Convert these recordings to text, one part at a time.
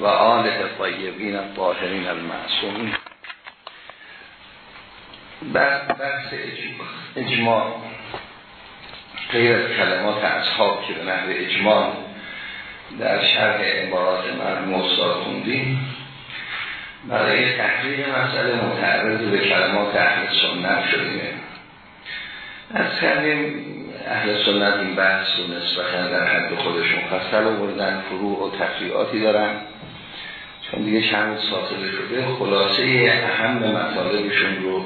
و آله طیبین طاهرین المعصومین. بحث اجماع غیر از کلمات اصحاب که به نحو اجماع در شرح عبارات مرموم استاد خوندیم. برای تحقیق مسئله متعرض به کلمات اهل سنت شدیم. از کردیم اهل سنت این بحث و نسبتا در حد خودشون فصل آوردن فروع و تفریعاتی دارن. چون دیگه چند ساطله شده خلاصه اهم مطالبشون رو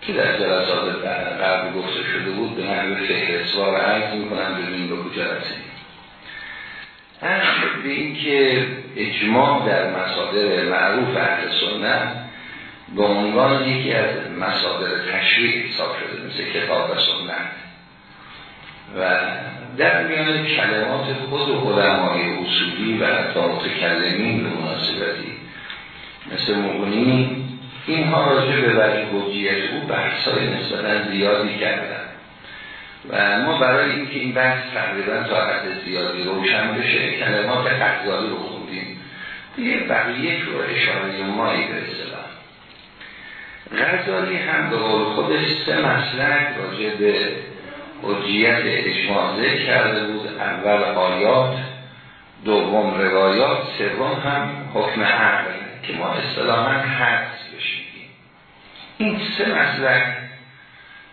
که در جلسات قبل گفته شده بود به نحو فهرستوار عرض می‌کنم ببینیم به کجا رسید به این که اجماع در مصادر معروف اهل سنت به عنوان یکی از مصادر تشریع حساب شده مثل کتاب و سنت. و در میان کلمات خود علمای اصولی و حتی متکلمین به مناسبتی مثل مغنی اینها راجع به وجه حجیت او بحثای نسبتا زیادی کردن و ما برای اینکه این بحث تقریبا تا حد زیادی روشن بشه کلمات غزالی رو خوندیم. دیگه بقیه رو اشاره مایی به غزالی هم به قول خودش سه مسلک راجع به حجیت اجماع ذکر کرده بود. اول آیات دوم روایات سوم هم حکم عقل که ما اصطلاحا حدس بشیم این سه مسلک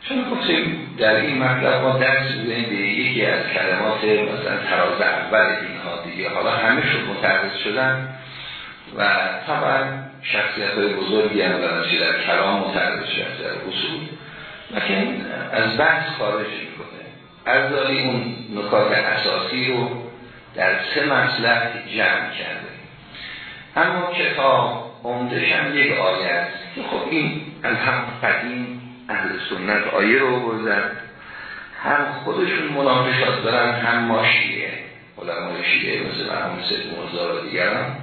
چون گفتیم در این مطلب ما درس بودیم به یکی از کلمات مثلا تراز اول اینها دیگه. حالا همه شد متعرض شدن و طبعا شخصیت های بزرگی هم در کلام متعرض شد در اصول. لیکن از بحث خارج می‌کنه. ارزالی اون نکات اساسی رو در سه مسلک جمع کرده. اما کتاب عمدش هم یک آیه است که خب این از هم قدیم اهل سنت آیه رو بردن. هم خودشون مناقشات دارن هم ما شیعه علمای شیعه مثل مرحوم سید موزار و دیگران.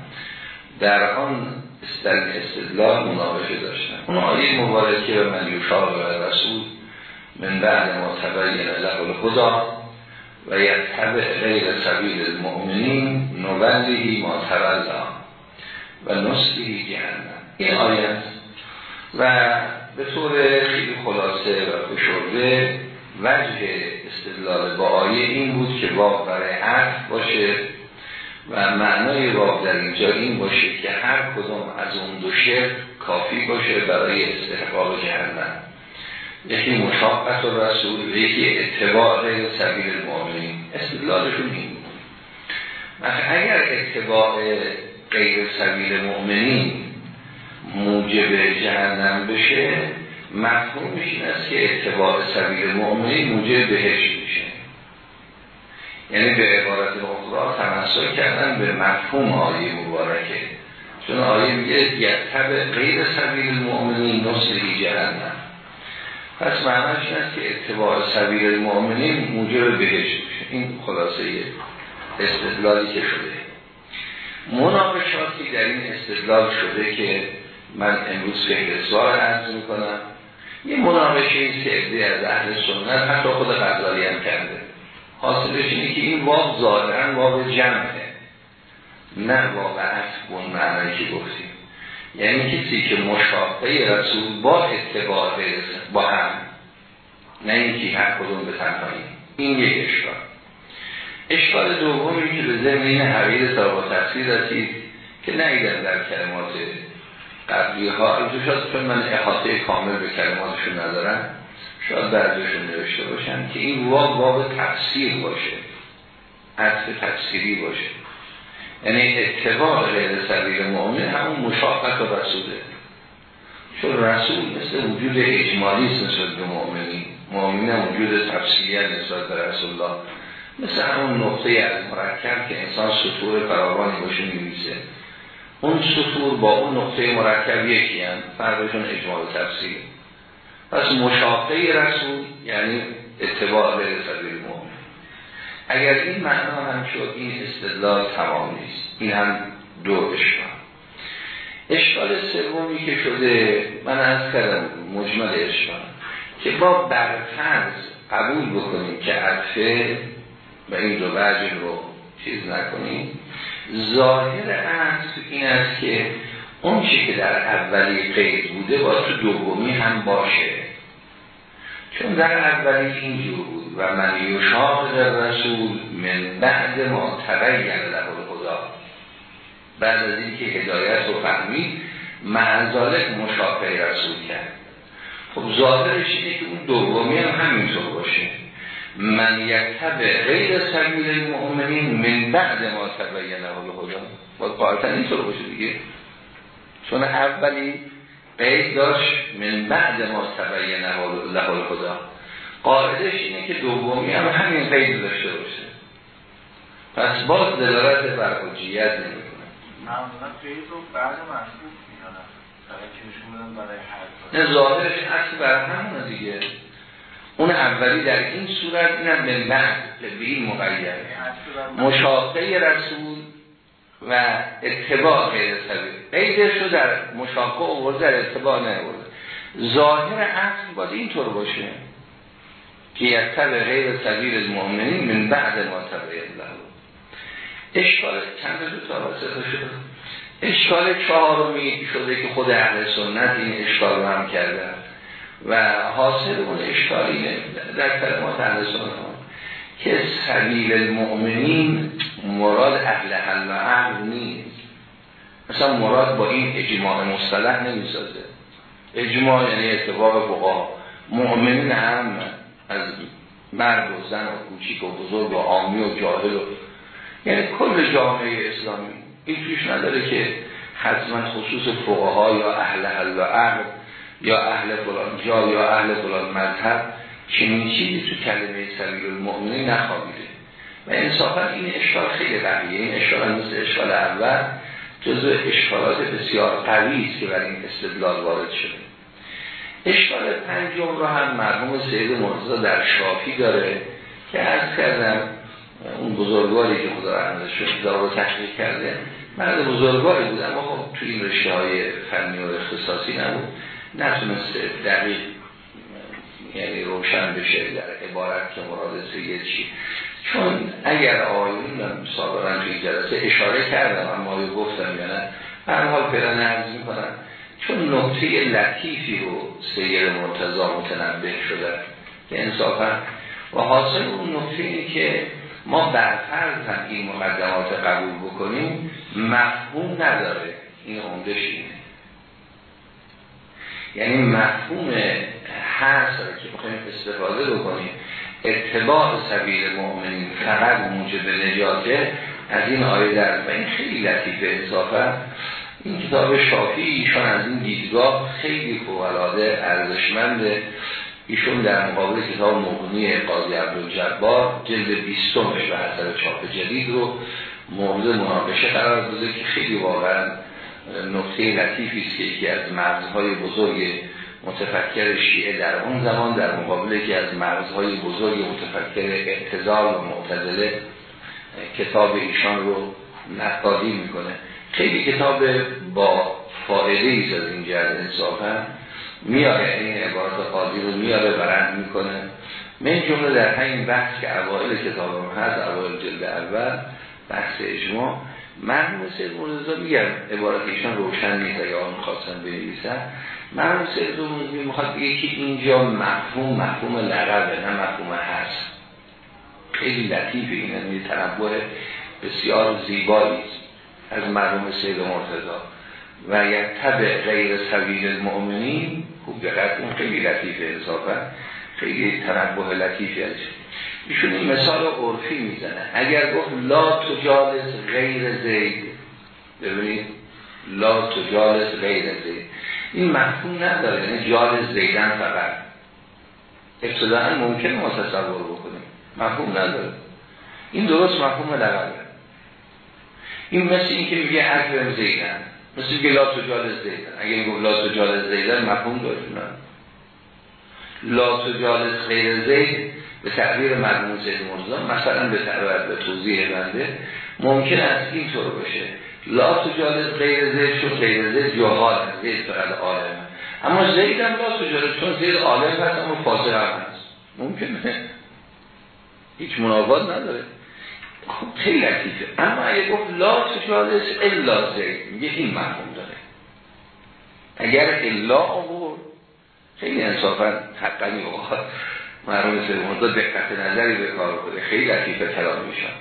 در آن استدلال مناقشه داشتن. اون آیه مبارکه به من و رسول من بعد ما تبین له الهدا و یتبع غیر سبیل المؤمنین نولیهی ما تولا و نسلی جهنم. این آیه و به طور خیلی خلاصه و فشرده وجه استدلال با آیه این بود که واقع برای عرض باشه و معنای واقع در اینجا این باشه که هر کدام از اون دو شرک کافی باشه برای استحقاق جهنم. یکی مشاقت و رسول یکی اتباع سبیل المؤمنین. استدلالشون این اگر اتباع غیر سبیل مؤمنین موجب جهنم بشه مفهومش این است که اتباع سبیل مؤمنین موجب بهش میشه. یعنی به عبارت اخرى تمسک کردن به مفهوم آیه مبارکه. چون آیه میگه یتب غیر سبیل المؤمنین نصری جهنم. پس معنیش است که اتباع سبیل المؤمنین موجب بهش میشه. این خلاصه استدلالی که شده. مناقشاتی در این استدلال شده که من امروز فهرستوار عرض می‌کنم یه مناقشه این سعده از اهل سنت حتی خود غزالی هم کرده. حاصلش اینه که این واقع ظاهرا واقع جمعه نه واقع اصل اون معنی که گفتیم. یعنی کسی که مشاقه رسول با اتباع با هم. نه اینکه هر کدوم به تنهایی این یک اشکال. اشکال دومی که به این حویل صاحب تفسیر رسید که نیدن در کلمات قبلی ها البته شاید من احاطه کامل به کلماتشون ندارم. شاید بعضیشون نوشته باشن که این واقع واقع تفسیر باشه. عطف تفسیری باشه. یعنی اتباع غیر سبیل مؤمن همون مشاقت و رسوله. چون رسول مثل وجود اجمالی نسبت به مؤمنی. مؤمنین هم وجود تفسیری نسبت به رسول الله مثل همون نقطه از مرکب که انسان سطور فراوانی باشه می‌نویسه. اون سطور با اون نقطه مرکب یکی هم فرقشون اجمال تفسیر پس مشاقه رسول یعنی اتباع به سبیل مؤمن. اگر این معنا هم شد این استدلال تمام نیست. این هم دو اشکال. اشکال سومی که شده من از کردم مجمل اشکال. که با برفرض قبول بکنیم که عطفه و این دو وجه رو چیز نکنیم. ظاهر اصل این است که اون چی که در اولی قید بوده با تو دومی هم باشه. چون در اولی اینجور بود و من یشاق رسول من بعد ما تبین له خدا بعد از اینکه هدایت رو فهمید معذالک مشاقه رسول کرد. خب ظاهرش اینه که اون دومی هم همینطور باشه. من یکتب غیر سبیل المؤمنین من بعد ما تبین له خدا باید قاعدتا اینطور باشه دیگه. چون اولی قید داشت من بعد ما تبین له خدا. قاعدش اینه که دومی هم همین قید داشته باشه. پس باز دلالت بر حجیت نمی‌کنه. معمولا قید رو بعد نه ظاهرش اصل بر همونه دیگه. اون اولی در این صورت اینم به بعد به این مقید مشاقه رسول و اتباع غیر سبیل قیدش رو در مشاقه و در اتباع نه ظاهر اصل باید اینطور باشه که یکتب غیر سبیل المؤمنین من بعد ما تبعید له اشکال چند دو تا شده اشکال چهارمی شده که خود اهل سنت این اشکال رو هم کردن. و حاصل اون اشکال در کلمات اهل سنت که سبیل المؤمنین مراد اهل حل و عقل نیست. مثلا مراد با این اجماع مصطلح نمی‌سازه. اجماع یعنی اتفاق بقا مؤمنین هم از مرد و زن و کوچیک و بزرگ و عامی و جاهل و یعنی کل جامعه اسلامی. این توش نداره که حتما خصوص فقها یا اهل حل و عقل یا اهل فلان جا یا اهل فلان مذهب چنین چیزی تو کلمه سبیل المؤمنین نخوابیده. و انصافا این اشکال خیلی قویه. این اشکال مثل اشکال اول جزو اشکالات بسیار قوی است که برای این استدلال وارد شده. اشکال پنجم رو هم مرحوم سید مرتضی در شافی داره که از کردم اون بزرگواری که خدا رحمتش شد رو تحقیق کرده. مرد بزرگواری بود اما خب تو این رشته های فنی و اختصاصی نبود. نتونست دقیق یعنی روشن بشه در عبارت که مراد سید چی. چون اگر آقایون سابقا توی جلسه اشاره کردم اما گفتم یا نه هر حال پیدا نرز می‌کنم. چون نقطه لطیفی رو سید مرتضا متنبه شده که انصافا و حاصل اون نقطه اینه که ما برفرض هم این مقدمات قبول بکنیم مفهوم نداره. این عمدش اینه. یعنی مفهوم حصر که بخوایم استفاده بکنیم اتباع سبیل مؤمنین فقط موجب نجاته از این آیه در و این خیلی لطیفه اضافه این کتاب شافی ایشان از این دیدگاه خیلی فوقلاده ارزشمنده ایشون در مقابل کتاب مغنی قاضی عبدالجبار جلد بیستمش و حسب چاپ جدید رو مورد مناقشه قرار داده که خیلی واقعا نقطه لطیفی است که یکی از مرزهای بزرگ متفکر شیعه در اون زمان در مقابل یکی از مرزهای بزرگ متفکر اعتزال و معتزله کتاب ایشان رو نقادی می‌کنه. خیلی کتاب با فائده ای از این جهت انصافا. میاره این عبارت قاضی رو میاره برند می‌کنه. من جمله در همین بحث که اوائل کتاب هست اوائل جلد اول بحث اجماع مرحوم سید مرزا میگم عبارت ایشان روشن نیست یا آن خواستن بنویسن. مرحوم سید می‌خواد بگه که اینجا مفهوم مفهوم لغبه نه مفهوم هست خیلی لطیفه این یعنی تنبه بسیار زیبایی از مرحوم سید مرتضا و یک طبع غیر سویل المؤمنین خوب دقت اون خیلی لطیفه اضافه خیلی تنبه لطیفی ازش. ایشون این مثال عرفی می‌زنه. اگر گفت لا تجالس غیر زید ببینید؟ لا تجالس غیر زید. این مفهوم نداره یعنی جالس زیدن فقط. ابتداعا ممکن ما تصور بکنیم. مفهوم نداره. این درست مفهوم لغبه این مثل این که میگه اکرم زیدن. مثل که لا تجالس زیدن. اگر گفت لا تجالس زیدن مفهوم داره. نه. لا تجالس غیر زید به تعبیر مرمون زید مثلا به تعبیر به توضیح بنده ممکن است این طور باشه. لا تجالس غیر زید چون غیر زید جهال زید فقط عالم. اما زید هم لا تجالس چون زید عالم هست اما فاسق هم هست. ممکنه. هیچ منافات نداره. خب خیلی لطیفه اما اگه گفت لا تجالس الا زید. میگه این مفهوم داره. اگر الا آورد خیلی انصافا حقا اوقات مرحوم مرزا دقت نظری به کار بوده خیلی لطیفه کلام میشن.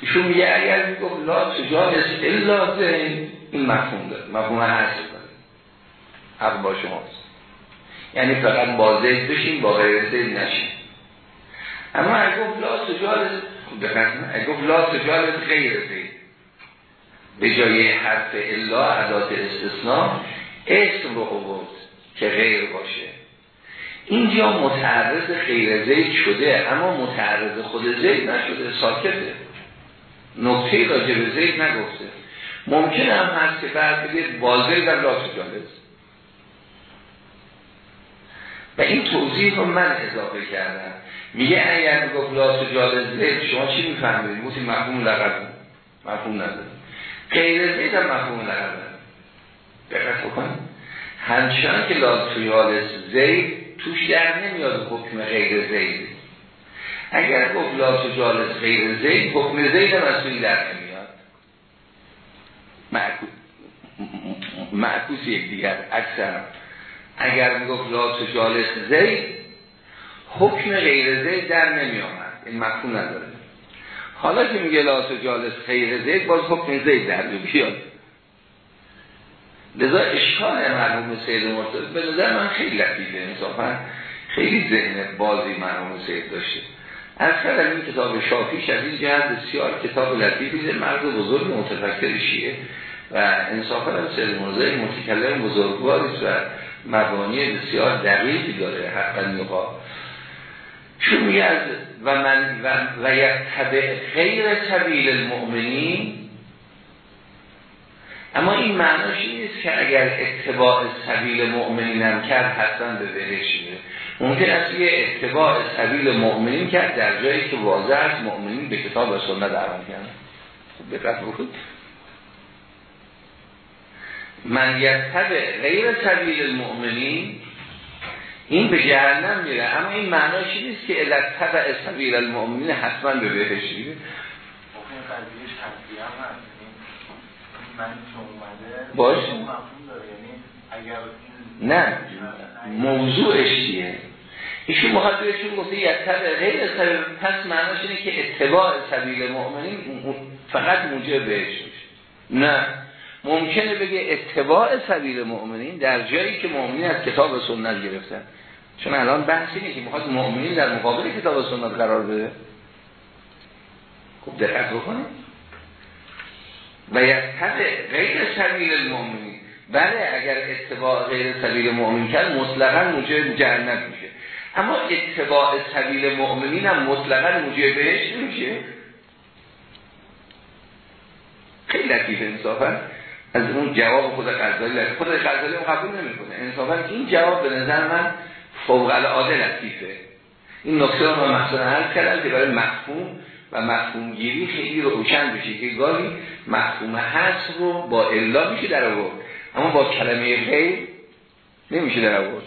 ایشون میگه اگر می‌گفت لا تجالس الا زید این مفهوم داره. مفهوم هست داره. حق با شماست. یعنی فقط با زید بشین با غیر زید نشین. اما اگر گفت لا تجالس اگر گفت لا تجالس غیر زید به جای حرف الا عدات استثناء اسم رو آورد که غیر باشه. اینجا متعرض غیر زید شده اما متعرض خود زید نشده ساکته. نقطه راجع به زید نگفته. ممکن هم هست که بعد بگید بازه در لا تجالس و این توضیح رو من اضافه کردم. میگه اگر گفت لا تجالس زید شما چی می‌فهمید؟ موتی مفهوم لغت مفهوم نداره. غیر زید هم مفهوم لغت دقت بکنید. همچنان که تجالس زید توش در نمیاد حکم غیر زید. اگر گفت لا تجالس غیر زید حکم زید هم از توی در نمیاد. معکوس یک دیگر اکثر اگر می‌گفت لا تجالس زید حکم غیر زید در نمی آمد این مفهوم نداره. حالا که میگه لا تجالس غیر زید باز حکم زید در بیاد لذا اشکال مرحوم سید مرتضی به نظر من خیلی لطیفه. انصافا خیلی ذهن بازی مرحوم سید داشته. از این کتاب شافیش از این جهت بسیار کتاب لطیفی مرد بزرگ متفکر شیعه و انصافا هم سید مرتضی متکلم بزرگواریست و مبانی بسیار دقیقی داره حقا میقا چون میگه و من و, و غیر سبیل المؤمنین اما این معناش نیست که اگر اتباع سبیل مؤمنین هم کرد حتما به بهش میره ممکن است یه اتباع سبیل مؤمنین کرد در جایی که واضح است مؤمنین به کتاب و سنت دعوت کردن. خوب دقت بود من یتبع غیر سبیل المؤمنین این به جهنم میره. اما این معناش نیست که علت تبع سبیل المؤمنین حتما به بهش میره باش. یعنی نه موضوعش چیه؟ ایشون مخاطب بهشون گفته یتبع. غیر سبیل پس معناش اینه که اتباع سبیل مؤمنین فقط موجب بهش میشه. نه. ممکنه بگه اتباع سبیل مؤمنین در جایی که مؤمنین از کتاب و سنت گرفتن. چون الان بحث اینه که می‌خواد مؤمنین در مقابل کتاب و سنت قرار بده. خب دقت بکنید. و یتبع غیر سبیل المؤمنین. بله اگر اتباع غیر سبیل مؤمن کرد مطلقا موجب جهنم میشه. اما اتباع سبیل مؤمنین هم مطلقا موجب بهش میشه خیلی لطیف انصافا از اون جواب خود غزالی خود غزالی قبول نمی‌کنه. انصافا این جواب به نظر من فوق العاده لطیفه. این نکته رو مثلا حل کردن که برای مفهوم و مفهوم گیری خیلی روشن بشه که گاهی مفهوم هست رو با الا میشه در آورد. اما با کلمه غیر نمیشه در آورد.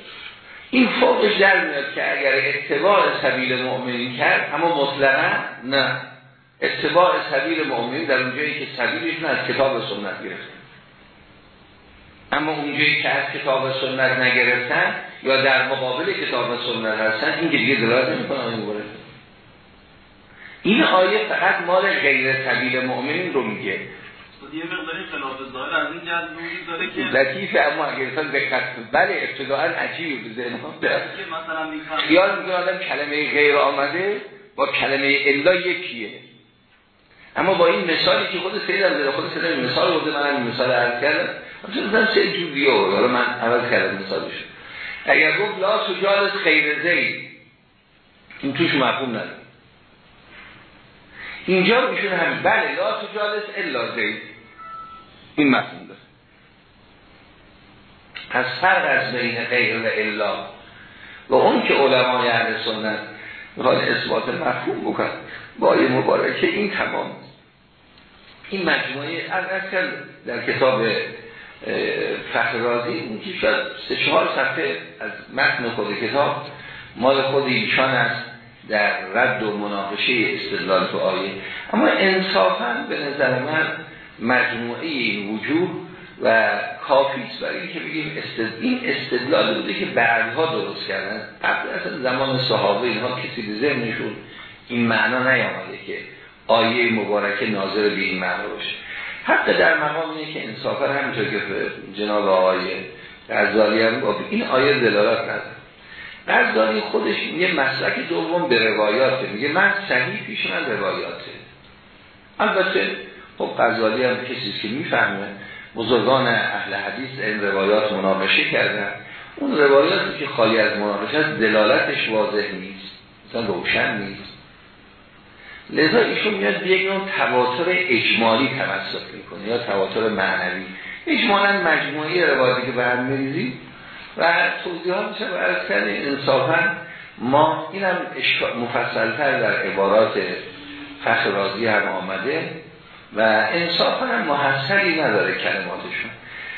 این فوقش در میاد که اگر اتباع سبیل مؤمنین کرد اما مطلقا نه. اتباع سبیل مؤمنین در اونجایی که سبیلشون از کتاب سنت گرفتن اما اونجایی که از کتاب سنت نگرفتن یا در مقابل کتاب سنت هستن این که دیگه دلالت نمی‌کنه. این آیه فقط مال غیر سبیل مؤمنین رو میگه. یه مقداری خلاف ظاهر از این جهت داره که لطیفه اما اگر انسان دقت بله ابتداعا عجیبه به ذهن مثلا خیال می‌کنه آدم کلمه غیر آمده با کلمه الا یکیه. اما با این مثالی که خود سید از خود سید مثال بوده من این مثال عرض کردم. مثلا سه جوریه حالا من عوض کردم مثالش. اگر گفت لا سجال خیر زید. این توش مفهوم نداره. اینجا میشون همین. بله لا تجالس الا زید. این مفهوم داره. از فرق از بین غیر و الا. و اون که علمای اهل سنت می‌خواد اثبات مفهوم بکن با آیه مبارکه این تمام. این مجموعه از در کتاب فخرازی اون که شاید سه چهار صفحه از متن خود کتاب. مال خود ایشان است. در رد و مناقشه استدلال تو آیه اما انصافا به نظر من مجموعه این وجود و کافیست برای اینکه بگیم استد... این استدلال بوده که بعدها درست کردن. قبل اصلا زمان صحابه اینها کسی به ذهنشون این معنا نیامده که آیه مبارکه ناظر به این معنا باشه. حتی در مقام اینه که انصافا همینطور که جناب آیه غزالی هم این آیه دلالت نداره. غزالی خودش یه مسلک دوم به روایاته. میگه من صحیح پیش من روایاته. البته خب غزالی هم کسی که می‌فهمه بزرگان اهل حدیث این روایات مناقشه کردن. اون روایاتی که خالی از مناقشه است دلالتش واضح نیست مثلا روشن نیست. لذا ایشون میاد به یک نوع تواتر اجمالی تمسک می‌کنه یا تواتر معنوی. اجمالا مجموعی روایاتی که به هم و توضیحات میشه و از انصافا ما اینم مفصلتر در عبارات فخر رازی هم آمده و انصافا محصلی نداره کلماتشون.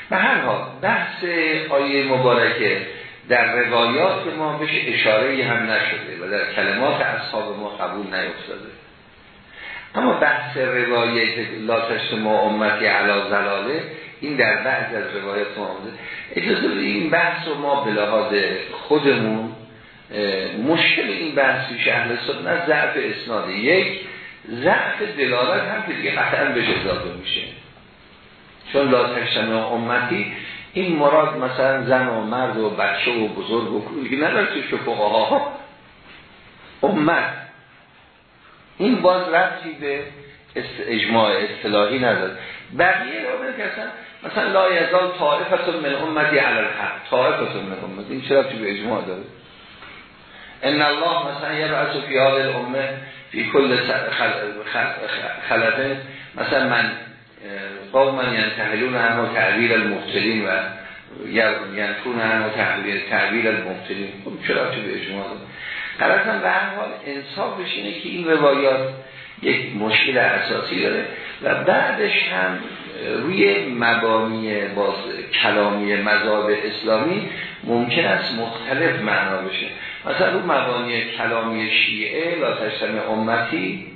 به هر حال بحث آیه مبارکه در روایات ما بهش اشاره هم نشده و در کلمات اصحاب ما قبول نیفتاده. اما بحث روایت لا ما امتی علا زلاله این در بعض از روایت ما آمده. اجازه این بحث رو ما به خودمون مشکل این بحث پیش اهل سنت ضعف اسناده یک ضعف دلالت هم که دیگه قطعا به اضافه میشه. چون لا تشتمع امتی این مراد مثلا زن و مرد و بچه و بزرگ و دیگه نداره توی ها امت. این باز رفتی به اجماع اصطلاحی نداره. بقیه رو که مثلا لا یزال طائفتون من امتی علی الحق. طائفتون من امتی. این چرا به اجماع داره؟ ان الله مثلا یه رأسو فی حال الامه فی کل خلفه. مثلا من قوم من ینتحلون هم تعبیر المبتلین و ینفون هم تعبیر المبتلین. خب چرا به اجماع داره؟ قرارتم به هر حال انصاف بشینه که این روایات یک مشکل اساسی داره و بعدش هم روی مبانی باز کلامی مذاب اسلامی ممکن است مختلف معنا بشه. مثلا رو مبانی کلامی شیعه لا تشتم امتی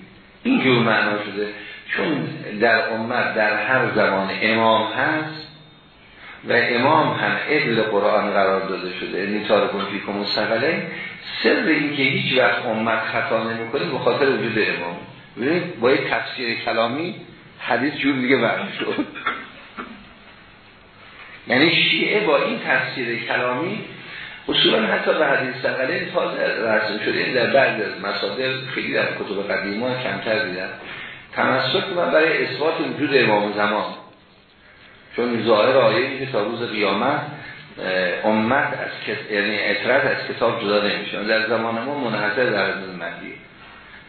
اینجور معنا شده. چون در امت در هر زمان امام هست و امام هم ابل قرآن قرار داده شده. یعنی تارکون فیکم مستقله. سر این که هیچ وقت امت خطا نمی‌کنه به خاطر وجود امام. ببینید با یک تفسیر کلامی حدیث جور دیگه برمی شد. یعنی شیعه با این تفسیر کلامی اصولا حتی به حدیث سقله تازه رسم شده. این در بعد از مصادر خیلی در کتب قدیما کمتر دیدن. تمسک من برای اثبات وجود امام زمان. چون ظاهر آیه که تا روز قیامت امت از یعنی از کتاب جدا نمیشه در زمان ما منحصر در از مهدی.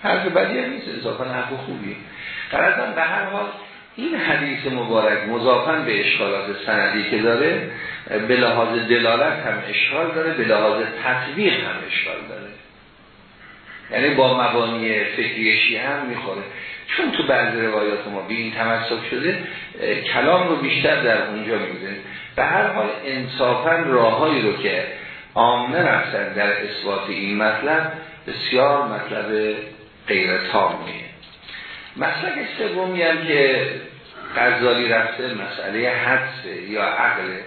حرف بدی هم نیست. اضافه حرف خوبی قرارتان به هر حال این حدیث مبارک مضافن به اشکالات سندی که داره به لحاظ دلالت هم اشکال داره به لحاظ تطبیق هم اشکال داره. یعنی با مبانی فکری شیعه هم می‌خوره. چون تو بعض روایات ما به این تمسک شده کلام رو بیشتر در اونجا می‌گذاریم به هر حال انصافا راههایی رو که عامه رفتن در اثبات این مطلب بسیار مطلب غیر تامیه مسئله سومی هم که غزالی رفته مسئله حدسه یا عقله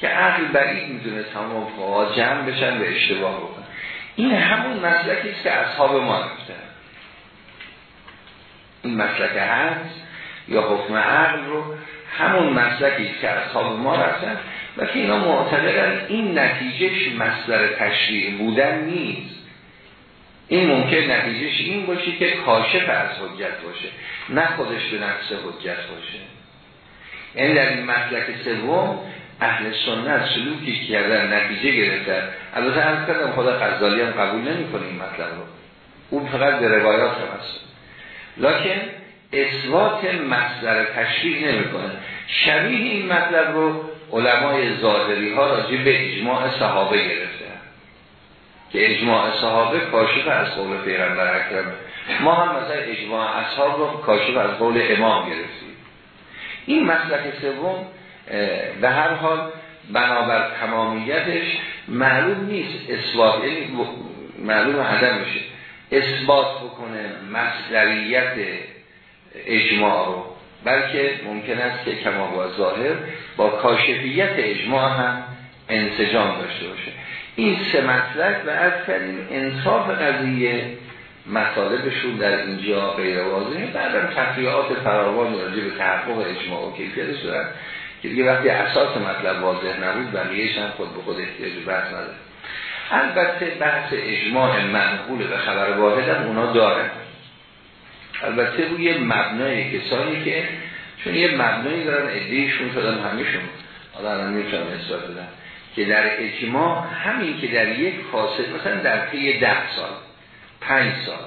که عقل بعید می‌دونه تمام فقها جمع بشن و اشتباه بکن این همون مسلکی است که اصحاب ما رفتن این مسلک حدس یا حکم عقل رو همون مسلکی است که اصحاب ما رفتن و که اینا معتقدن این نتیجهش مصدر تشریع بودن نیست. این ممکن نتیجهش این باشه که کاشف از حجت باشه نه خودش به نفس حجت باشه. یعنی در این مسلک سوم اهل سنت سلوکی کردن نتیجه گرفتن. البته هم کردم خدا غزالی هم قبول نمی‌کنه این مطلب رو. اون فقط به روایات هم هست. لکن اثبات مصدر تشریح نمی‌کنه. شبیه این مطلب رو علمای ظاهری ها راجع به اجماع صحابه گرفته که اجماع صحابه کاشف از قول پیغمبر اکرم. ما هم مثلا اجماع اصحاب رو کاشف از قول امام گرفتیم. این مسلک سوم به هر حال بنابر تمامیتش معلوم نیست اثبات یعنی معلوم عدم میشه. اثبات بکنه مصدریت اجماع رو. بلکه ممکن است که کما با ظاهر با کاشفیت اجماع هم انسجام داشته باشه. این سه مسلک و از کردیم انصاف قضیه مطالبشون در اینجا غیر واضحه. بعدم تفریعات فراوان راجع به تحقق اجماع و کیفیتش دارن که دیگه وقتی اساس مطلب واضح نبود بقیهش هم خود به خود احتیاج بحث نداره. البته بحث اجماع منقول به خبر واحد هم اونا دارن. البته روی مبنای کسانی که چون یه مبنایی دارن ادهیشون شدن همیشون حالا الان می‌تونم اثبات بدم. که در اجماع همین که در یک فاصل مثلا در طی ده سال پنج سال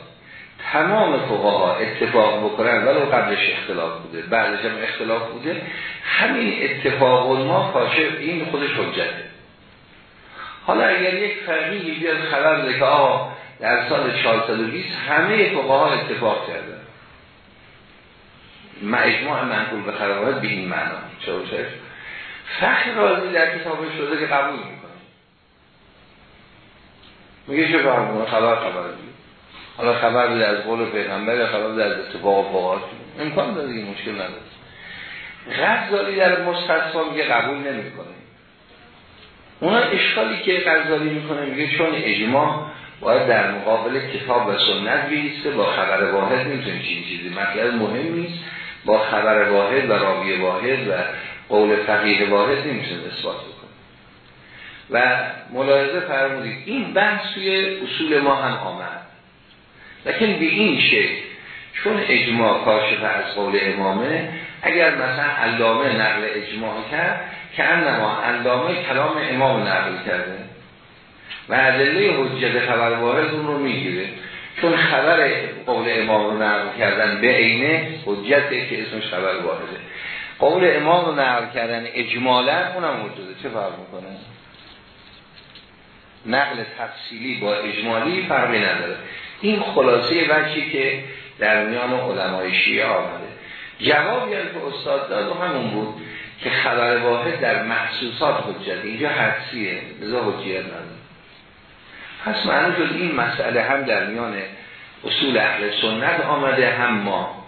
تمام فقها اتفاق بکنن ولو قبلش اختلاف بوده بعدش هم اختلاف بوده همین اتفاق ما کاشف این خودش حجته. حالا اگر یک فرقی بیاد خبر بده که آقا در سال 420 همه فقها اتفاق کردن. اجماع منقول به خرابات به این معنا. چرا فخر رازی در کتابش شده که قبول می‌کنه. میگه چه فرمونه خبر خبر بید حالا خبر بده از قول پیغمبر خبر بده از اتفاق فقات امکان داره این مشکل نداره. غزالی در مستثفا میگه قبول نمی‌کنه. اونا اشکالی که غزالی می‌کنه میگه چون اجماع باید در مقابل کتاب و سنت بیسته با خبر واحد نمی‌تونه چین چیزی. مطلب مهم نیست. با خبر واحد و راوی واحد و قول فقیه واحد نمی‌تونه اثبات بکنه. و ملاحظه فرمودید این بحث توی اصول ما هم آمد. لیکن به این شکل چون اجماع کاشف از قول امامه اگر مثلا علامه نقل اجماع کرد که انما علامه کلام امام نقل کرده. و ادله حجت خبر واحد اون رو می‌گیره. چون خبر قول امام رو نقل کردن به عینه حجته که اسمش خبر واحده قول امام رو نقل کردن اجمالا اونم وجوده چه فرق می‌کنه؟ نقل تفصیلی با اجمالی فرقی نداره. این خلاصه وجهی که در میان علمای شیعه آمده. جوابی که استاد داد و همون بود که خبر واحد در محسوسات حجت. اینجا حدسیه. بذار حجیت نداره پس معنی این مسئله هم در میان اصول اهل سنت آمده هم ما.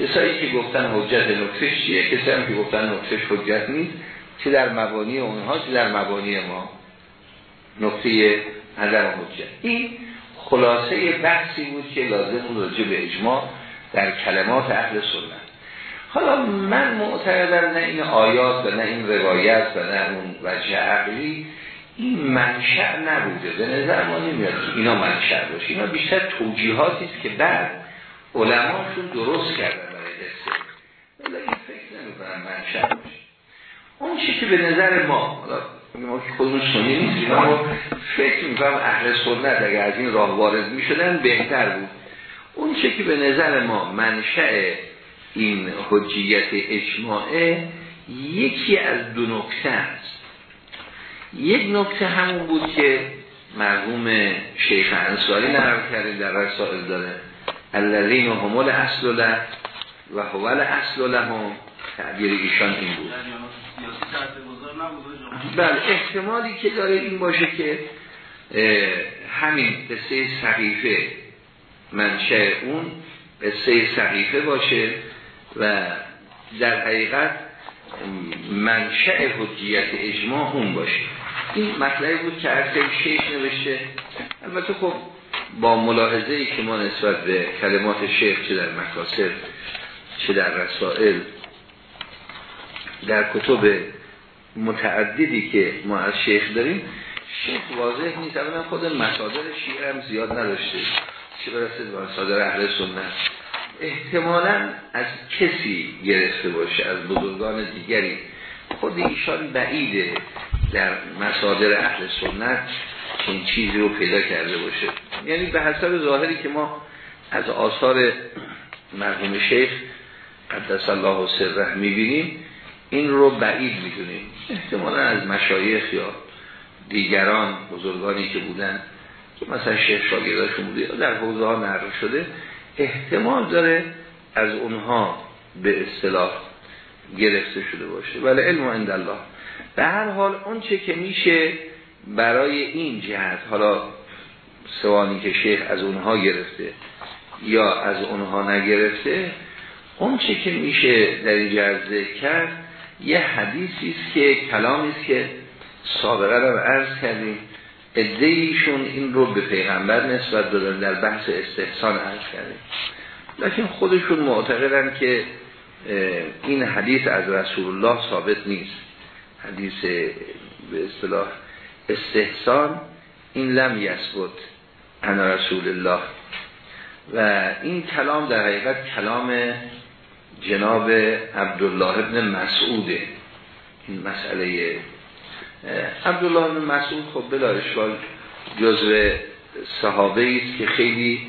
کسایی که گفتن حجت نکتش چیه؟ کسایی که گفتن نکتش حجت نیست چه در مبانی اونها چه در مبانی ما. نکته نظر حجت. این خلاصه بحثی بود که لازم بود راجع به اجماع در کلمات اهل سنت. حالا من معتقدم نه این آیات و نه این روایت و نه اون وجه عقلی این منشأ نبوده. به نظر ما نمیاد اینا منشأ باشه. اینا بیشتر توجیهاتی است که بعد علماشون درست کردن برای دسته ولی این فکر نمی‌کنم منشأ باشه اون چی که به نظر ما ما که خودمون سنی نیست اینا رو فکر می‌کنم اهل سنت اگر از این راه وارد می‌شدن بهتر بود. اون چی که به نظر ما منشأ این حجیت اجماعه یکی از دو نکته است. یک نکته همون بود که مرحوم شیخ انصاری نرم کردیم در رسائل داره الذین همول اصل له و هول اصل لهم تعبیر ایشان این بود. بله احتمالی که داره این باشه که همین قصه سقیفه منشه اون قصه سقیفه باشه و در حقیقت منشأ حجیت اجماع اون باشه. این مطلبی بود که از شیخ نوشته. البته خب با ملاحظه ای که ما نسبت به کلمات شیخ چه در مکاسب چه در رسائل در کتب متعددی که ما از شیخ داریم شیخ واضح نیست. اولا خود مصادر شیعه هم زیاد نداشته. چه برسه به مصادر اهل سنت. احتمالا از کسی گرفته باشه از بزرگان دیگری. خود ایشان بعیده در مصادر اهل سنت این چیزی رو پیدا کرده باشه. یعنی به حسب ظاهری که ما از آثار مرحوم شیخ قدس الله و سره می‌بینیم این رو بعید می‌دونیم. احتمالا از مشایخ یا دیگران بزرگانی که بودن که مثلا شیخ شاگرداشون بوده در حوزه ها نقل شده احتمال داره از اونها به اصطلاح گرفته شده باشه. ولی علم عند الله. به هر حال اون چه که میشه برای این جهت حالا سوانی که شیخ از اونها گرفته یا از اونها نگرفته اون چه که میشه در این ذکر کرد یه حدیثی است که کلامی است که سابقه رو عرض کردیم. ادهیشون این رو به پیغمبر نسبت دادن در بحث استحسان عرض کردیم. لیکن خودشون معتقدن که این حدیث از رسول الله ثابت نیست. حدیث به اصطلاح استحسان این لم یثبت انا رسول الله. و این کلام در حقیقت کلام جناب عبدالله ابن مسعوده این مسئله عبدالله ابن مسعود خب بلا اشکال جزو صحابه است که خیلی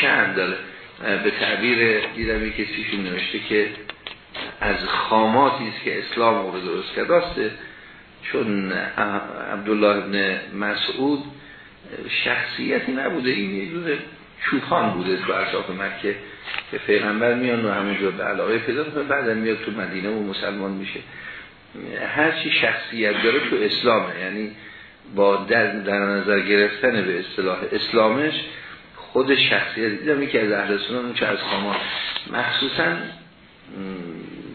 شن داره. به تعبیر دیدم که کسیشون نوشته که از خاماتی است که اسلام رو درست کرده. چون عبدالله ابن مسعود شخصیتی نبوده. این یه چوخان بوده تو اصاف مکه که پیغمبر میان و همینجور به علاقه پیدا کنه بعد میاد تو مدینه و مسلمان میشه. هرچی شخصیت داره تو اسلامه یعنی با در, در نظر گرفتن به اصطلاح اسلامش خود شخصیت دیدم که از اهل سنت چه از خامان مخصوصا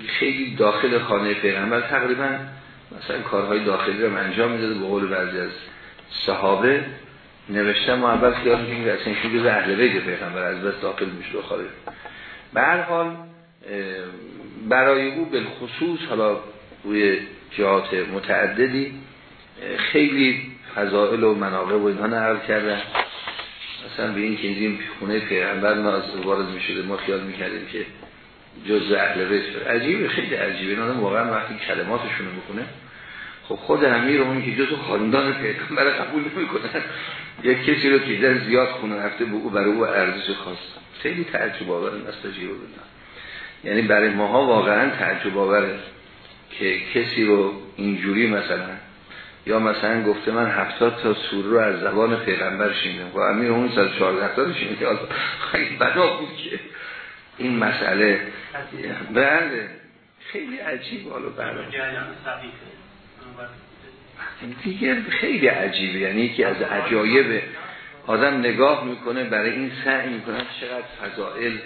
خیلی داخل خانه پیغمبر تقریبا مثلا کارهای داخلی رو انجام می‌داده به قول بعضی از صحابه. نوشتم و اول خیال می‌کنیم که اصلا شده به اهل بیت پیغمبر از بس داخل میشه و خارج. به هر حال برای او به خصوص حالا روی جهات متعددی خیلی فضائل و مناقب و اینها نقل کردن مثلا به این که این خونه پیغمبر ناز وارد می‌شده ما خیال می‌کردیم که جز اهل بیت. عجیبه خیلی عجیبه. اینا واقعا وقتی کلماتشون می‌کنه خب خود امیر اون که جزو خاندان پیغمبر قبول نمی‌کنن یک کسی رو که زیاد خونه رفته به او برای او ارزش خاص. خیلی تعجب آور نستجیب بدن یعنی برای ماها واقعا تعجب آوره که کسی رو اینجوری مثلا یا مثلا گفته من هفتاد تا سوره رو از زبان پیغمبر شنیدم. و خب امیر اون 114 تا شنیدم که خیلی بنا بود که این مسئله. بله. خیلی عجیب. حالا برای دیگه خیلی عجیبه. یعنی یکی از عجایب آدم نگاه می‌کنه برای این سعی می‌کنن چقدر فضائل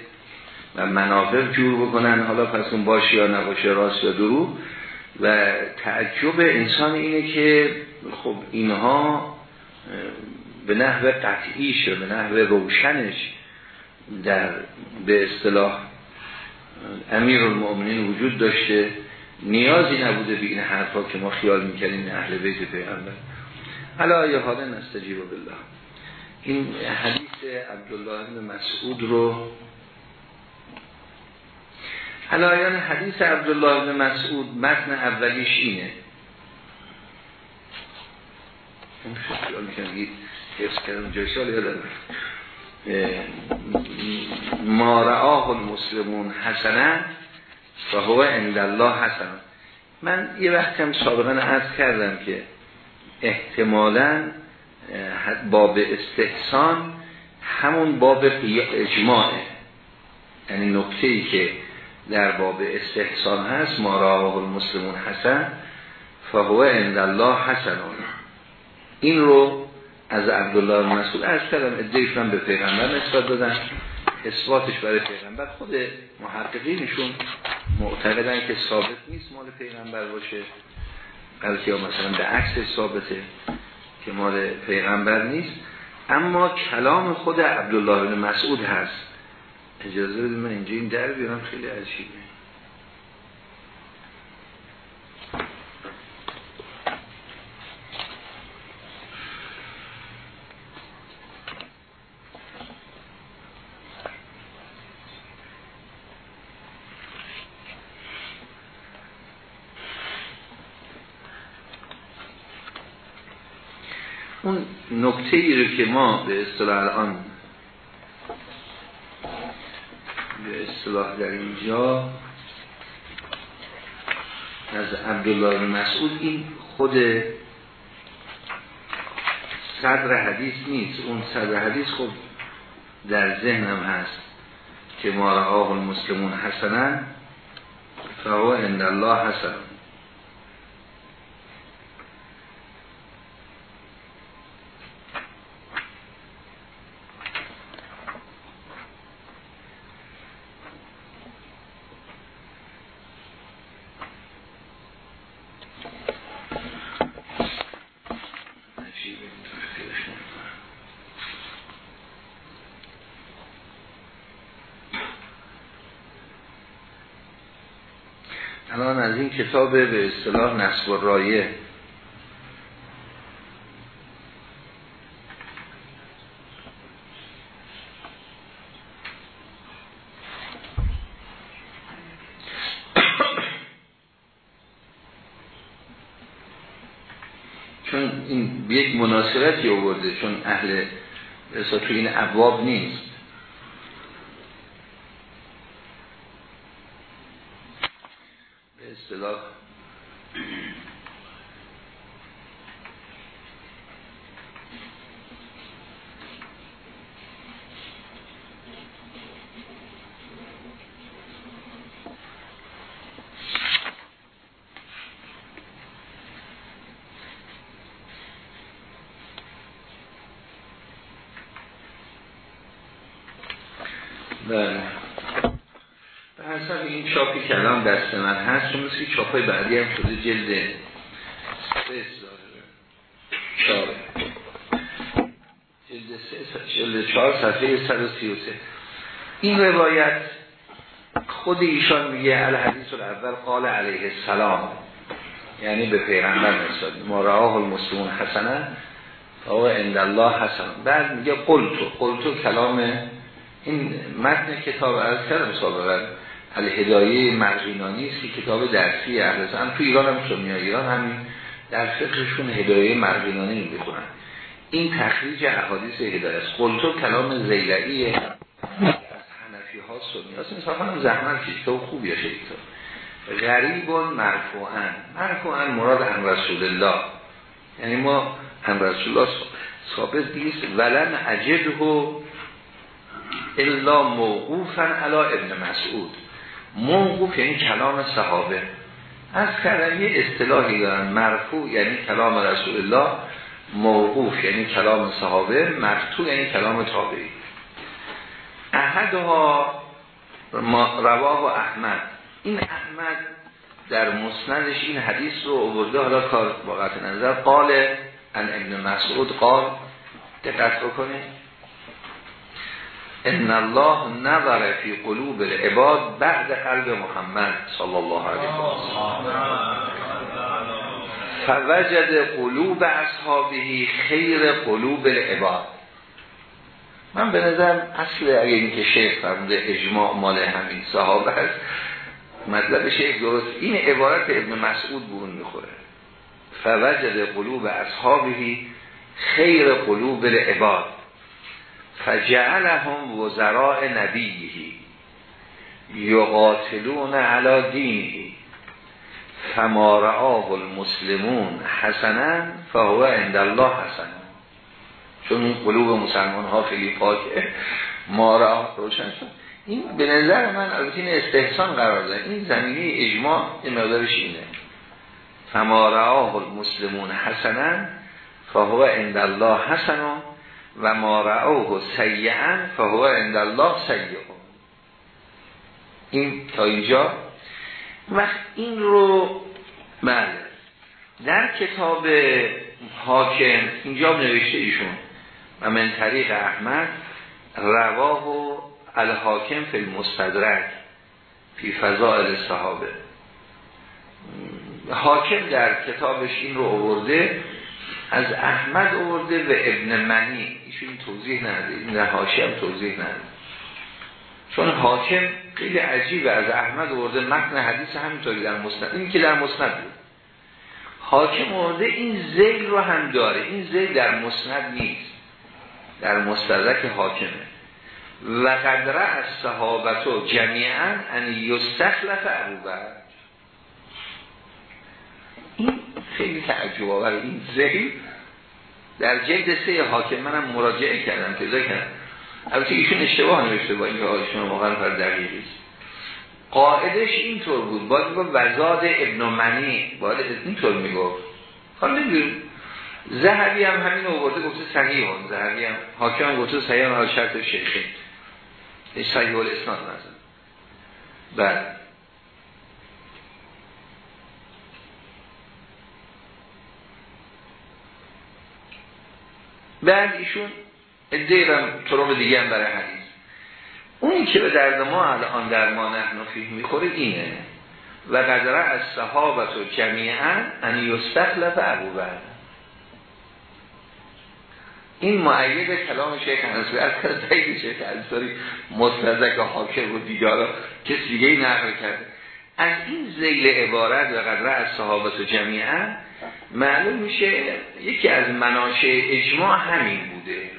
و منافع جور بکنن. حالا پس اون باشه یا نباشه راست یا درو و تعجب انسان اینه که خب اینها به نحو قطعیش به نحو روشنش در به اصطلاح امیر المؤمنین وجود داشته. نیازی نبوده به این حرفا که ما خیال می‌کنیم اهل بیت پیغمبر. حالا یا حالا نستجیب بالله. این حدیث عبدالله بن مسعود رو علایان حدیث عبدالله بن مسعود متن اولیش اینه. ما رعاه المسلمون حسنا و هو الله حسن. من یه وقت هم سابقا عرض کردم که احتمالا باب استحسان همون باب اجماعه. یعنی نکته ای که در باب استحسان هست ما راه المسلمون حسن فهو عند الله حسن. این رو از عبدالله مسعود عرض کردم. ادهیش من به پیغمبر نسبت دادن اثباتش برای پیغمبر. خود محققینشون معتقدن که ثابت نیست مال پیغمبر باشه. بلکه مثلا به عکس ثابته که مال پیغمبر نیست. اما کلام خود عبدالله بن مسعود هست. اجازه بدیم من اینجا این در بیارم خیلی عجیبه اون نکته ای رو که ما به اصطلاح الان به اصطلاح در اینجا از عبدالله مسعود این خود صدر حدیث نیست. اون صدر حدیث خب در ذهنم هست که ما رعاه المسلمون حسنا فهو عند الله حسن الان از این کتاب به اصطلاح نصب و رایه. چون این یک مناسبتی آورده چون اهل تو این ابواب نیست به اصطلاح بله. به حسب این چاپی که الان دست من هست چون مثل چاپای بعدی هم شده جلد چهار جلد سه جلد چهار صفحه 133 این روایت خود ایشان میگه الحدیث الاول قال علیه السلام. یعنی به پیغمبر نسبت ما راه المسلمون حسنه او عند الله حسن بعد میگه قلتو قلتو کلام این متن کتاب از کردم سابقا الهدایه مرغینانی است که کتاب درسی اهل هم تو ایران هم شد ایران همین در فقهشون هدایه مرغینانی می‌خونن. این تخریج احادیث هدایه است. قلتو کلام زیلعی از حنفی ها سنی هست مثلا هم زحمت که کتاب خوبی کتاب. غریب مرفوعا. مرفوعا مراد ان رسول الله. یعنی ما ان رسول الله ثابت نیست. ولن اجده الا موقوفا علا ابن مسعود. موقوف یعنی کلام صحابه. از کردن یه اصطلاحی دارن مرفوع یعنی کلام رسول الله موقوف یعنی کلام صحابه مرفوع یعنی کلام تابعی. احدها رواه و احمد. این احمد در مسندش این حدیث رو آورده حالا کار واقعت نظر. قال ان ابن مسعود قال دقت بکنید. ان الله نظر فی قلوب العباد بعد قلب محمد صلی الله علیه وسلم فوجد قلوب اصحابه خیر قلوب العباد. من به نظرم اصل اگه این که شیخ فرموده اجماع مال همین صحابه هست مطلب شیخ درست. این عبارت ابن مسعود بون می‌خوره. فوجد قلوب اصحابه خیر قلوب العباد. فجعلهم وزراء نبیهی یقاتلون علا دینهی فما المسلمون حسنا فهو عند الله حسنا. چون قلوب مسلمان ها خیلی پاکه. ما را روشن شد. این به نظر من البته این استحسان قرار داره. این زمینه اجماع این مقدارش اینه. فما المسلمون حسنا فهو عند الله حسنا. و ما رعوه سیعن فهو عند الله این تا اینجا؟ وقت این رو بله در کتاب حاکم اینجا نوشته ایشون و من طریق احمد رواه و الحاکم فی المستدرک فی فضائل صحابه. حاکم در کتابش این رو آورده از احمد آورده و ابن منی. ایشون توضیح نده این حاشیه هم توضیح نده چون حاکم خیلی عجیبه. از احمد آورده. متن حدیث همینطوری در مسند. این که در مسند بود. حاکم آورده این زیل رو هم داره. این زیل در مسند نیست. در مستدرک حاکمه. و قدره از صحابتو جمیعا ان یستخلف این خیلی تعجب آور. این زیل در جلد سه حاکم منم مراجعه کردم پیدا کردم. البته ایشون اشتباه نوشته با اینکه آیشون موقع پر دقیقی قاعدش اینطور بود. باید با وزاد ابن منی باید اینطور می‌گفت. حالا نمی‌دونیم زهبی هم همین آورده گفته صحیح هم زهبی هم حاکم هم گفته صحیح هم شرط شیخه صحیح الاسناد نزد بله بعد ایشون ادهیرم طرق دیگه هم برای حدیث. اونی که به درد ما الان در ما نحن می‌خوره اینه. و قدره از صحابت و جمیعا ان یستخلف ابو این معید کلام شیخ انصاری از تایید شیخ انصاری مستدرک حاکم و دیگارا که سیگه نقل کرده. از این زیل عبارت و قدره از صحابت و جمیعا معلوم میشه یکی از مناشه اجماع همین بوده.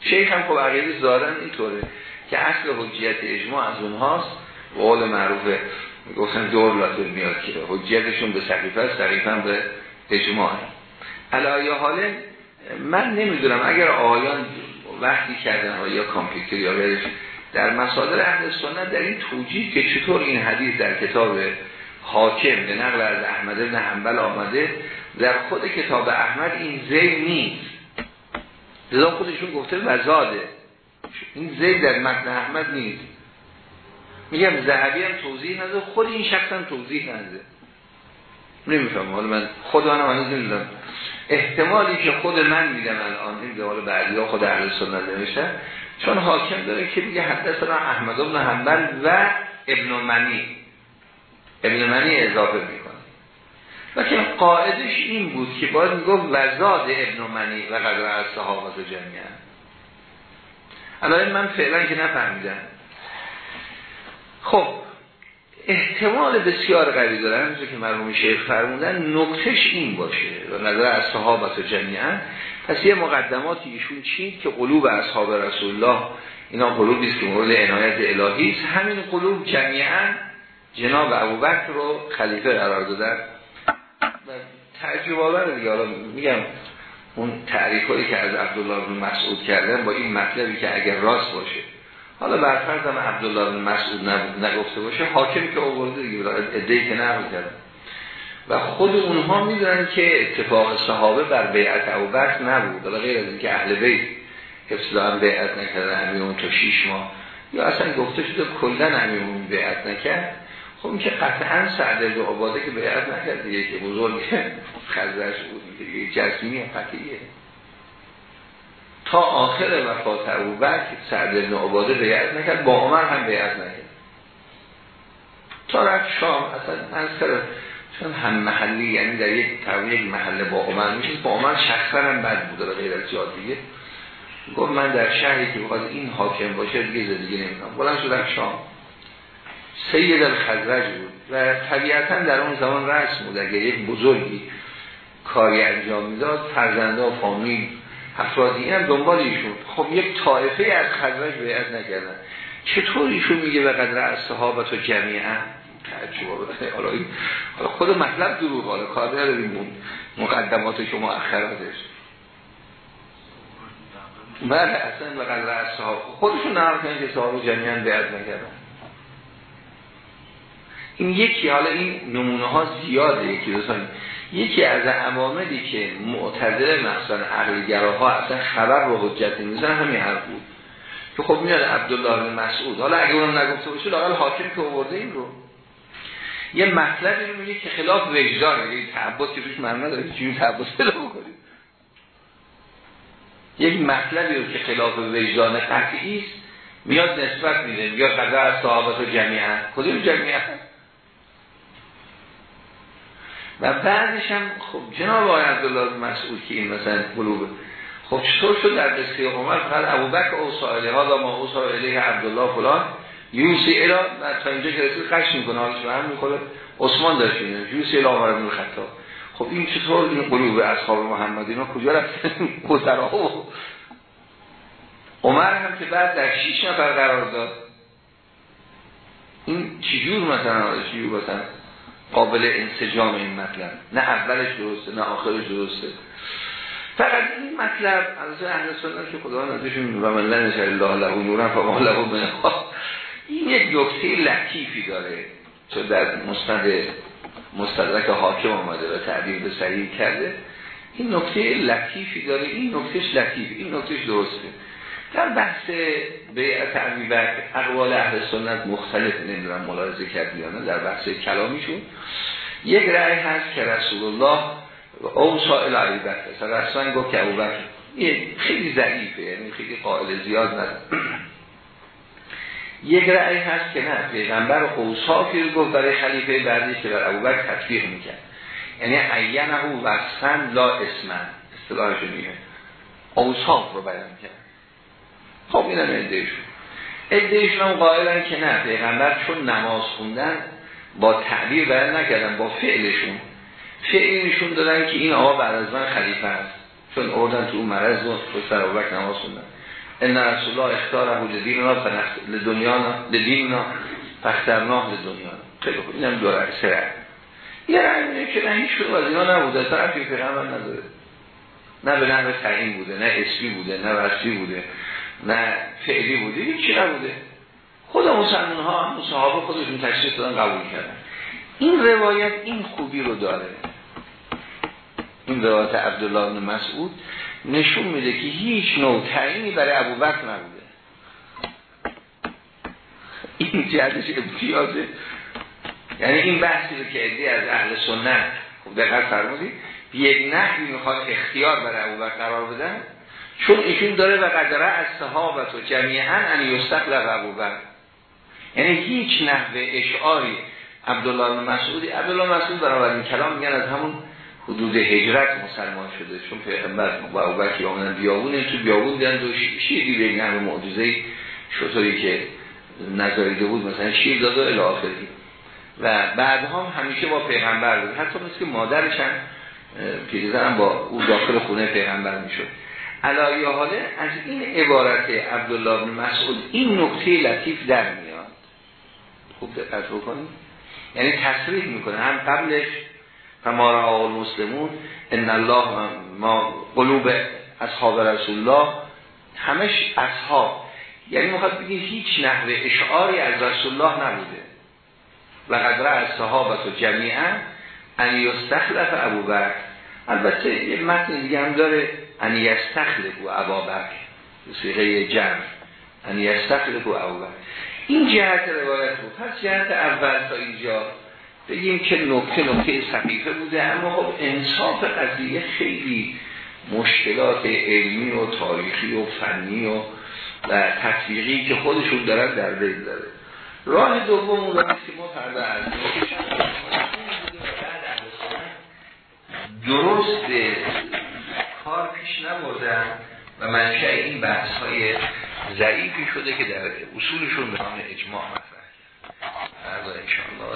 شیخ هم خب عقیده زارن اینطوره که اصل حجیت اجماع از اونهاست. و قول معروفه. گفتن دور لاتر میاد که حجیتشون به سقیفه است سقیفه به اجماع علایه حاله من نمی‌دونم اگر آیان وقتی کردن یا کامپیوتر یا غیرش در مسادر اهل سنت در این توجیه که چطور این حدیث در کتاب حاکم به نقل از احمد بن حنبل آمده در خود کتاب احمد این زیل نیست. لذا خودشون گفته وزاده. این زیل در متن احمد نیست. میگم زهبی هم توضیح نده خود این شخص هم توضیح نده. نمیفهم حالا من خود منم هنوز نمی‌دونم. احتمالی که خود من میدم الان این به بعدی ها خود اهل سنت نمیشه چون حاکم داره که دیگه حدثنا احمد بن حنبل و ابن منی. ابن منی اضافه می‌کنه. که قاعدش این بود که باید می‌گفت وزاد ابن منی و قدر از صحابت جمعیه. الان من فعلا که نفهمیدم. خب احتمال بسیار قوی دارن که مرحوم شیخ فرمودن نکتش این باشه و نظر از صحابت و پس یه مقدماتی ایشون چید که قلوب اصحاب رسول الله اینا قلوبی است که مورد عنایت الهی است. همین قلوب جمعیان جناب ابوبکر رو خلیفه قرار دادن. و تعجب آور دیگه. حالا میگم اون تعریف که از عبدالله بن مسعود کردن با این مطلبی که اگر راست باشه. حالا برفرض هم عبدالله بن مسعود نگفته باشه حاکم که آورده دیگه ادعی که نقل کرد. و خود اونها می‌دونن که اتفاق صحابه بر بیعت ابوبکر نبود. حالا غیر از اینکه اهل بیت اصلا بیعت نکردن امیرون تا شیش ماه. یا اصلا گفته شده کلا امیرون بیعت نکرد. خب این که قطعا سعد دو عباده که بیعت نکرد که بزرگ خزرش بود دیگه جسمی قطعیه تا آخر وفات ابوبکر سعد بن عباده بیعت نکرد با عمر هم بیعت نکرد. تا رفت شام اصلا از چون هم محلی یعنی در یک یک محله با عمر میشه با عمر شخصا هم بد بوده غیر از جاد دیگه. گفت من در شهری که بخواد این حاکم باشه دیگه زندگی نمی‌کنم. بلند شد شام. سید الخزرج بود و طبیعتا در اون زمان رسم بود. اگر یک بزرگی کاری انجام می‌داد فرزنده و فامیل افرادی هم دنبال ایشون. خب یک طایفه از خزرج بیعت نکردن. چطور ایشون میگه به قدر از صحابت و جمعیه حالا خود مطلب دروغ. حالا کار نداریم. مقدمات شما اخراتش بله اصلا به قدر از صحابه خودشون کنن که صحابه جمعیه بیعت نکردن. این یکی حالا این نمونه ها زیاده یکی دوستان یکی از عواملی که معتدل مثلا عقلگراها اصلا خبر رو حجت نمیزن همین حرف بود. که خب میاد عبدالله بن مسعود حالا اگه اونم نگفته باشه لاقل حاکم که آورده این رو. یه مطلبی رو میگه که خلاف وجدان یه تعبد که روش معنی نداره چی تعبد؟ پیدا بکنید یک مطلبی رو که خلاف وجدان قطعی است میاد نسبت میده یا قضا از صحابت و جمعیه کدوم و بعدش هم خب جناب آقای عبدالله مسئول که این مثلا قلوبه خب چطور شد در قصه عمر؟ فقط ابوبکر او سائله. ها ما او سائله عبدالله فلان. یوسی الا تا اینجا که رسید قش می‌کنه. حالش هم می‌کنه عثمان داشت یوسی الا عمر بن خطاب خب این چطور این قلوب اصحاب محمد؟ اینا کجا رفتن؟ گذرا عمر هم که بعد در شیش نفر قرار داد. این چجور مثلا چجور مثلا؟ قابل انسجام این مطلب. نه اولش درسته نه آخرش درسته. فقط این مطلب از اهل سنت که خدا نزدشون و من لنش الله له نورا فما له من این یک نکته لطیفی داره چون در مستند مستدرک حاکم آمده و تعبیر به صحیح کرده. این نکته لطیفی داره. این نکتهش لطیف. این نکتهش درسته. در بحث عمی بکر اقوال اهل سنت مختلف نمی‌دونم ملاحظه کردیانه در بحث کلامیشون. یک رأی هست که رسول الله او سائل علی بکر رسول گفت که ابو خیلی ضعیفه یعنی خیلی قائل زیاد نداره. یک رأی هست که نه پیغمبر اوصافی رو گفت برای خلیفه بعدی که بر ابوبکر تطبیق می‌کرد. یعنی عینه او وصفن لا اسمن اصطلاحش میگه. اوصاف رو بیان کرد. خب اینم ادهشون ادهشون هم قائلن که نه پیغمبر چون نماز خوندن با تعبیر بیان نکردن با فعلشون. فعلشون دادن که این آقا بعد از من خلیفه است. چون اردن تو اون مرض و سر ابوبکر نماز خوندن. ان رسول الله اختار ابو دیننا لدنیانا لدیننا فخترناه لدنیانا خیلی خوب اینم دو سه یه رأی که نه هیچ از اینا نبوده طرفی پیغمبر نداره. نه به نحو تعیین بوده نه اسمی بوده نه وصفی بوده. نه فعلی بوده هیچی نبوده؟ خود مسلمان ها هم صحابه خودشون تشریف دادن قبول کردن. این روایت این خوبی رو داره. این روایت عبدالله بن مسعود نشون میده که هیچ نوع تعیینی برای ابوبکر نبوده. این جهتش امتیازه. یعنی این بحثی رو که عده از اهل سنت خب دقت فرمودید یک نحوی می‌خواد اختیار برای ابوبکر قرار بدن چون ایشون داره و قدره از صحابت و جمیعا ان یستقل ابوبکر یعنی هیچ نحوه اشعاری عبدالله مسعودی عبدالله مسعود این کلام میگن از همون حدود هجرت مسلمان شده. چون پیغمبر و ابوبکر آمدن بیابونه تو بیابون دیدن دو شیری به نحو معجزه شطوری که نظریده بود مثلا شیر داد و و بعد هم همیشه با پیغمبر بود. حتی مثل که مادرش هم پیرزن با او داخل خونه پیغمبر می‌شد. علایه حاله از این عبارت عبدالله بن مسعود این نکته لطیف در میاد. خوب دقت بکنید. یعنی تصریح می‌کنه. هم قبلش فما را المسلمون ان الله ما قلوب اصحاب رسول الله. همش اصحاب. یعنی می‌خواد بگه هیچ نحوه اشعاری از رسول الله نبوده. و قدره از صحابت و جمیعا ان یستخلف ابو بکر. البته یه متن دیگه هم داره. ان یستخلف ابو بکر سیغه جمع. ان یستخلف ابو بکر این جهت روایت بود. پس جهت اول تا اینجا. بگیم که نکته نکته صحیفه بوده. اما خب انصاف قضیه خیلی مشکلات علمی و تاریخی و فنی و و تطبیقی که خودشون دارن در بین داره. راه دوم اون که ما فردا از درست کار پیش نبردن و منشأ این بحث های ضعیفی شده که در اصولشون به اجماع مفرد فردا انشاءالله